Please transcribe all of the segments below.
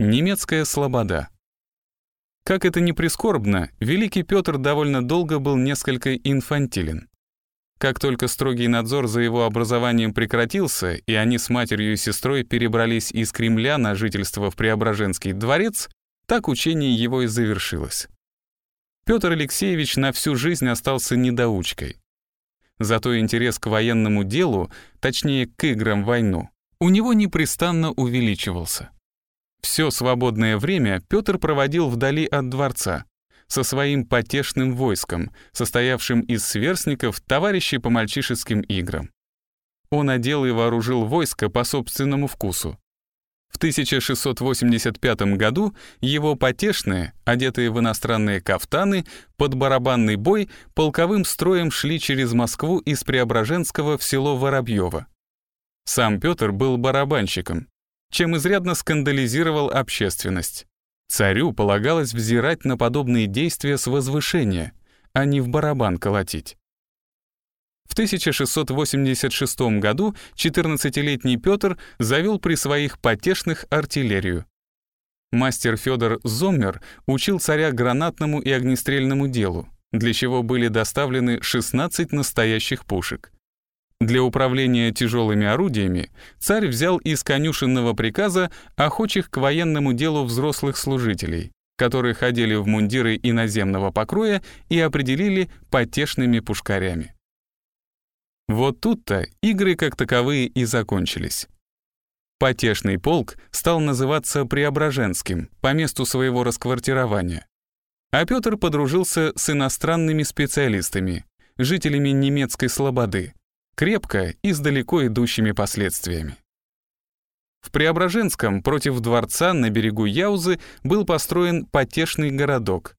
Немецкая слобода. Как это ни прискорбно, великий Петр довольно долго был несколько инфантилен. Как только строгий надзор за его образованием прекратился, и они с матерью и сестрой перебрались из Кремля на жительство в Преображенский дворец, так учение его и завершилось. Петр Алексеевич на всю жизнь остался недоучкой. Зато интерес к военному делу, точнее к играм в войну, у него непрестанно увеличивался. Все свободное время Петр проводил вдали от дворца, со своим потешным войском, состоявшим из сверстников, товарищей по мальчишеским играм. Он одел и вооружил войско по собственному вкусу. В 1685 году его потешные, одетые в иностранные кафтаны, под барабанный бой полковым строем шли через Москву из Преображенского в село Воробьево. Сам Петр был барабанщиком, чем изрядно скандализировал общественность. Царю полагалось взирать на подобные действия с возвышения, а не в барабан колотить. В 1686 году 14-летний Петр завел при своих потешных артиллерию. Мастер Федор Зоммер учил царя гранатному и огнестрельному делу, для чего были доставлены 16 настоящих пушек. Для управления тяжелыми орудиями царь взял из конюшенного приказа охочих к военному делу взрослых служителей, которые ходили в мундиры иноземного покроя и определили потешными пушкарями. Вот тут-то игры как таковые и закончились. Потешный полк стал называться Преображенским по месту своего расквартирования. А Петр подружился с иностранными специалистами, жителями немецкой слободы, крепко и с далеко идущими последствиями. В Преображенском против дворца на берегу Яузы был построен потешный городок.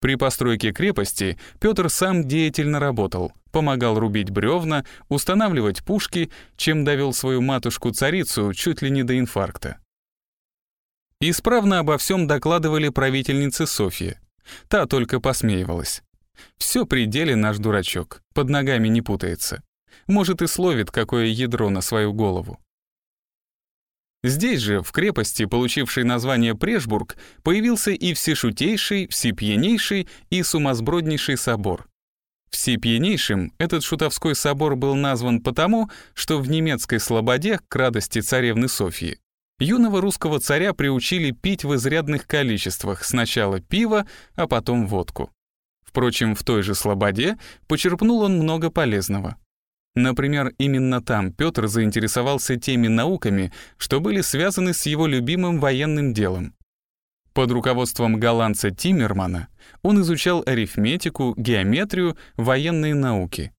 При постройке крепости Петр сам деятельно работал, помогал рубить бревна, устанавливать пушки, чем довел свою матушку-царицу чуть ли не до инфаркта. Исправно обо всем докладывали правительнице Софье. Та только посмеивалась. Все пределе наш дурачок, под ногами не путается может и словит какое ядро на свою голову. Здесь же, в крепости, получившей название Прешбург, появился и всешутейший, всепьянейший и сумасброднейший собор. Всепьянейшим этот шутовской собор был назван потому, что в немецкой слободе, к радости царевны Софьи, юного русского царя приучили пить в изрядных количествах сначала пиво, а потом водку. Впрочем, в той же слободе почерпнул он много полезного. Например, именно там Петр заинтересовался теми науками, что были связаны с его любимым военным делом. Под руководством голландца Тиммермана он изучал арифметику, геометрию, военные науки.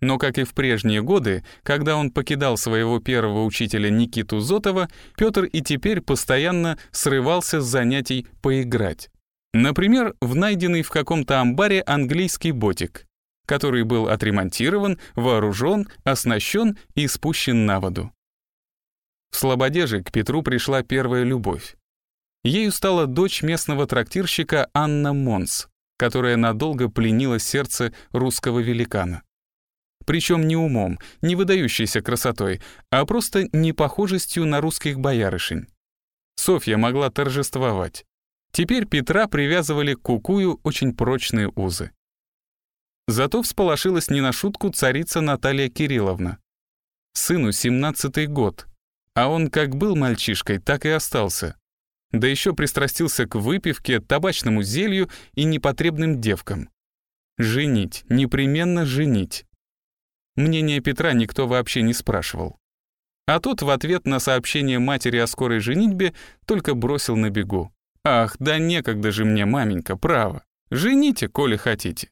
Но, как и в прежние годы, когда он покидал своего первого учителя Никиту Зотова, Петр и теперь постоянно срывался с занятий поиграть. Например, в найденный в каком-то амбаре английский ботик который был отремонтирован, вооружен, оснащен и спущен на воду. В Слободе же к Петру пришла первая любовь. Ею стала дочь местного трактирщика Анна Монс, которая надолго пленила сердце русского великана. Причем не умом, не выдающейся красотой, а просто непохожестью на русских боярышень. Софья могла торжествовать. Теперь Петра привязывали к кукую очень прочные узы. Зато всполошилась не на шутку царица Наталья Кирилловна. Сыну 17-й год, а он как был мальчишкой, так и остался. Да еще пристрастился к выпивке, табачному зелью и непотребным девкам. Женить, непременно женить. Мнение Петра никто вообще не спрашивал. А тот в ответ на сообщение матери о скорой женитьбе только бросил на бегу. «Ах, да некогда же мне, маменька, право. Жените, коли хотите».